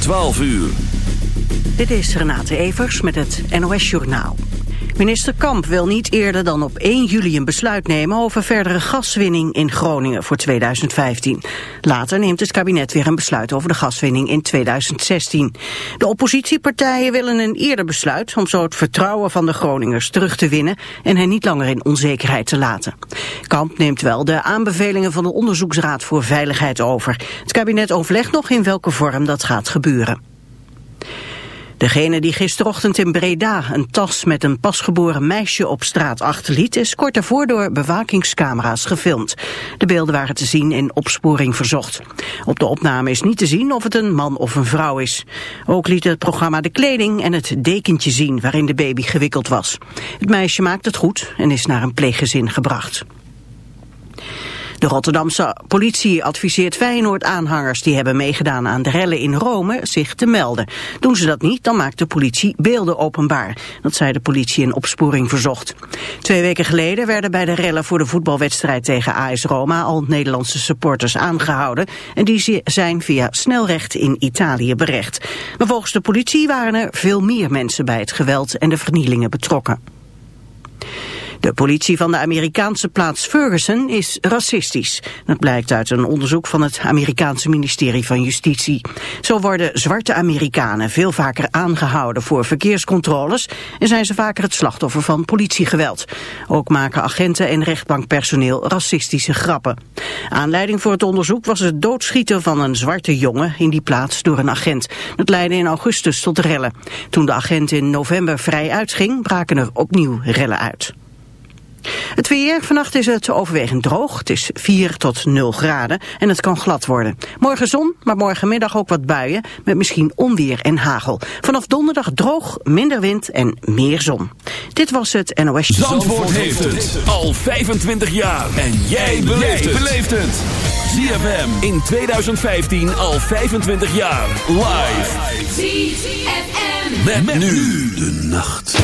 12 uur. Dit is Renate Evers met het NOS Journaal. Minister Kamp wil niet eerder dan op 1 juli een besluit nemen over verdere gaswinning in Groningen voor 2015. Later neemt het kabinet weer een besluit over de gaswinning in 2016. De oppositiepartijen willen een eerder besluit om zo het vertrouwen van de Groningers terug te winnen en hen niet langer in onzekerheid te laten. Kamp neemt wel de aanbevelingen van de Onderzoeksraad voor Veiligheid over. Het kabinet overlegt nog in welke vorm dat gaat gebeuren. Degene die gisterochtend in Breda een tas met een pasgeboren meisje op straat achterliet... is kort daarvoor door bewakingscamera's gefilmd. De beelden waren te zien in opsporing verzocht. Op de opname is niet te zien of het een man of een vrouw is. Ook liet het programma de kleding en het dekentje zien waarin de baby gewikkeld was. Het meisje maakt het goed en is naar een pleeggezin gebracht. De Rotterdamse politie adviseert Feyenoord-aanhangers die hebben meegedaan aan de rellen in Rome zich te melden. Doen ze dat niet, dan maakt de politie beelden openbaar. Dat zei de politie in opsporing verzocht. Twee weken geleden werden bij de rellen voor de voetbalwedstrijd tegen AS Roma al Nederlandse supporters aangehouden. En die zijn via snelrecht in Italië berecht. Maar volgens de politie waren er veel meer mensen bij het geweld en de vernielingen betrokken. De politie van de Amerikaanse plaats Ferguson is racistisch. Dat blijkt uit een onderzoek van het Amerikaanse ministerie van Justitie. Zo worden zwarte Amerikanen veel vaker aangehouden voor verkeerscontroles... en zijn ze vaker het slachtoffer van politiegeweld. Ook maken agenten en rechtbankpersoneel racistische grappen. Aanleiding voor het onderzoek was het doodschieten van een zwarte jongen in die plaats door een agent. Dat leidde in augustus tot rellen. Toen de agent in november vrij uitging, braken er opnieuw rellen uit. Het weer, vannacht is het overwegend droog. Het is 4 tot 0 graden en het kan glad worden. Morgen zon, maar morgenmiddag ook wat buien met misschien onweer en hagel. Vanaf donderdag droog, minder wind en meer zon. Dit was het NOS. Zandvoort, Zandvoort heeft het al 25 jaar. En jij beleeft het. ZFM in 2015 al 25 jaar. Live. ZFM. met nu de nacht.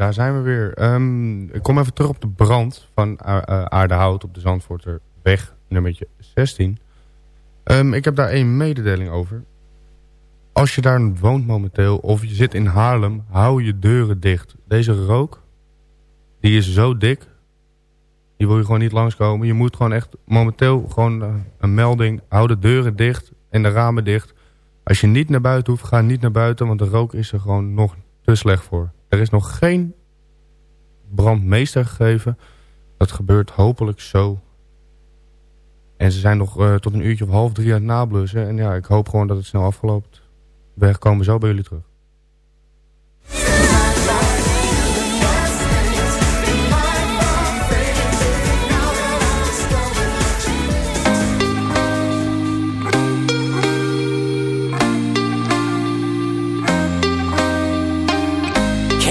Daar zijn we weer. Um, ik kom even terug op de brand van Aardehout op de Zandvoorterweg, nummertje 16. Um, ehm, ik heb daar één mededeling over. Als je daar woont momenteel of je zit in Haarlem, hou je deuren dicht. Deze rook, die is zo dik, die wil je gewoon niet langskomen. Je moet gewoon echt momenteel gewoon uh, een melding, hou de deuren dicht en de ramen dicht. Als je niet naar buiten hoeft, ga niet naar buiten, want de rook is er gewoon nog te slecht voor. Er is nog geen brandmeester gegeven. Dat gebeurt hopelijk zo. En ze zijn nog uh, tot een uurtje of half drie aan het nablussen. En ja, ik hoop gewoon dat het snel afgeloopt. We komen zo bij jullie terug.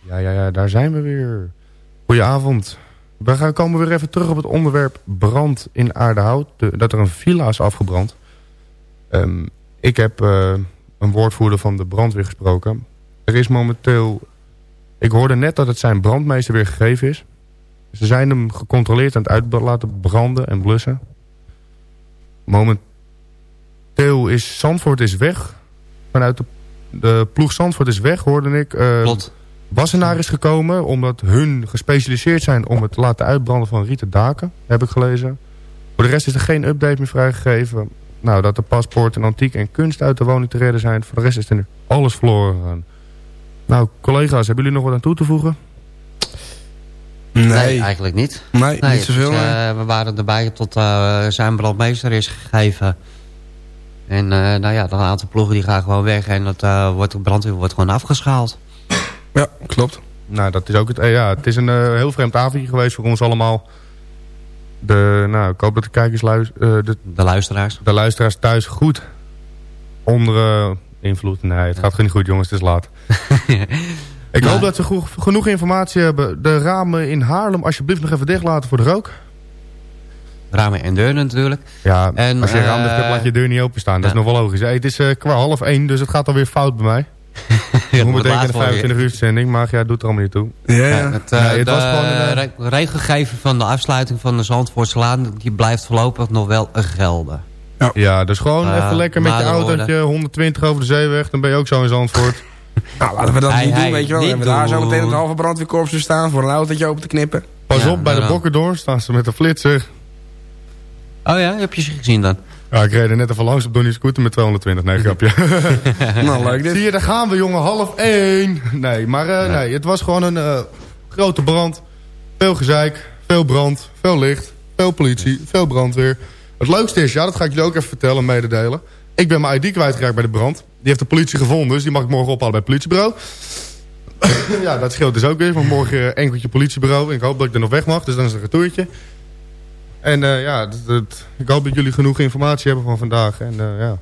Ja, ja, ja, daar zijn we weer. Goedenavond. We gaan komen weer even terug op het onderwerp brand in Aardehout. De, dat er een villa is afgebrand. Um, ik heb uh, een woordvoerder van de brandweer gesproken. Er is momenteel... Ik hoorde net dat het zijn brandmeester weer gegeven is. Ze zijn hem gecontroleerd aan het uit laten branden en blussen. Momenteel is Zandvoort is weg. Vanuit de, ploeg Zandvoort is weg, hoorde ik. Uh. Wassenaar is gekomen omdat hun gespecialiseerd zijn om het te laten uitbranden van rieten daken. Heb ik gelezen. Voor de rest is er geen update meer vrijgegeven. Nou, dat de paspoort en antiek en kunst uit de woning te redden zijn. Voor de rest is er alles verloren gegaan. Nou, collega's, hebben jullie nog wat aan toe te voegen? Nee, nee eigenlijk niet. Nee, niet zoveel. Dus, uh, we waren erbij tot uh, zijn brandmeester is gegeven. En uh, nou ja, dan een aantal ploegen die gaan gewoon weg. En dat wordt, de brandweer wordt gewoon afgeschaald. Ja, klopt. Nou, dat is ook het. ja, het is een heel vreemd avondje geweest voor ons allemaal. De, nou, ik hoop dat de kijkers luisteren. de, de luisteraars. De luisteraars thuis goed onder invloed. Nee, het gaat niet goed jongens, het is laat. Ik hoop dat ze genoeg informatie hebben. De ramen in Haarlem alsjeblieft nog even dicht laten voor de rook. Ramen en deuren natuurlijk. Ja, en, als je uh, raam dicht hebt, laat je deur niet openstaan. Dat is nog wel logisch. Hey, het is uh, qua half één, dus het gaat alweer fout bij mij. ja, moet meteen in de 25 uur zending, maar ja, doet er allemaal niet toe. Ja, ja. Het, uh, nee, het was gewoon een, regelgeven van de afsluiting van de Zandvoortslaan, die blijft voorlopig nog wel gelden. Ja, ja dus gewoon even lekker met je autootje 120 over de zeeweg, dan ben je ook zo in Zandvoort. Nou, laten we dat niet doen, weet je wel. We hebben daar zo meteen een halve brandweerkorps staan voor een autootje open te knippen. Pas op, bij de Bokkendoor staan ze met een flitser. Oh ja, heb je ze gezien dan? Ja, ik reed er net even langs op Donnie Scooter met 220. Nee, grapje. nou, leuk dit. Zie je, daar gaan we, jongen. Half één. Nee, maar uh, nee, het was gewoon een uh, grote brand. Veel gezeik, veel brand, veel licht, veel politie, veel brandweer. Het leukste is, ja, dat ga ik jullie ook even vertellen, mededelen. Ik ben mijn ID kwijtgeraakt bij de brand. Die heeft de politie gevonden, dus die mag ik morgen ophalen bij het politiebureau. ja, dat scheelt dus ook weer. Want morgen enkeltje politiebureau. En ik hoop dat ik er nog weg mag, dus dan is er een retourtje. En uh, ja, ik hoop dat jullie genoeg informatie hebben van vandaag. En uh, ja,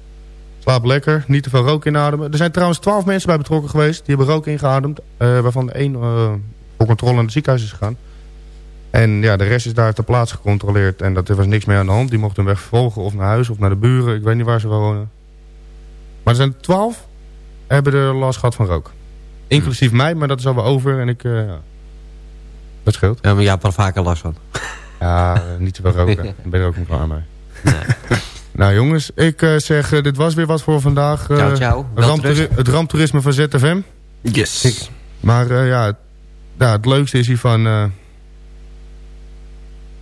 slaap lekker. Niet te veel rook inademen. Er zijn trouwens twaalf mensen bij betrokken geweest. Die hebben rook ingeademd. Uh, waarvan één voor controle naar het ziekenhuis is gegaan. En ja, de rest is daar ter plaatse gecontroleerd. En dat, er was niks meer aan de hand. Die mochten weg vervolgen of naar huis of naar de buren. Ik weet niet waar ze wonen. Maar er zijn twaalf hebben er last gehad van rook. Inclusief mij, maar dat is alweer over. En ik, ja. Dat scheelt. Ja, maar jij hebt er vaker last van. Ja, niet te roken. Ik ben er ook niet klaar mee. Nee. nou jongens, ik uh, zeg, uh, dit was weer wat voor vandaag. ciao, ciao. het ramptoerisme van ZFM. Yes. Maar ja, ja, het leukste is hiervan...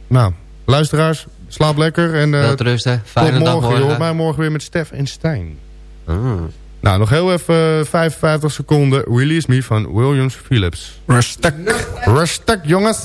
Nou, luisteraars, slaap lekker. En, uh, rusten. Fijne tot morgen. Je hoort mij morgen weer met Stef en Stijn. Mm. Nou, nog heel even uh, 55 seconden. Release Me van Williams Phillips. Rustig. Rustig, jongens.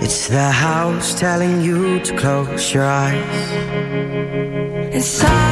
It's the house telling you to close your eyes. Inside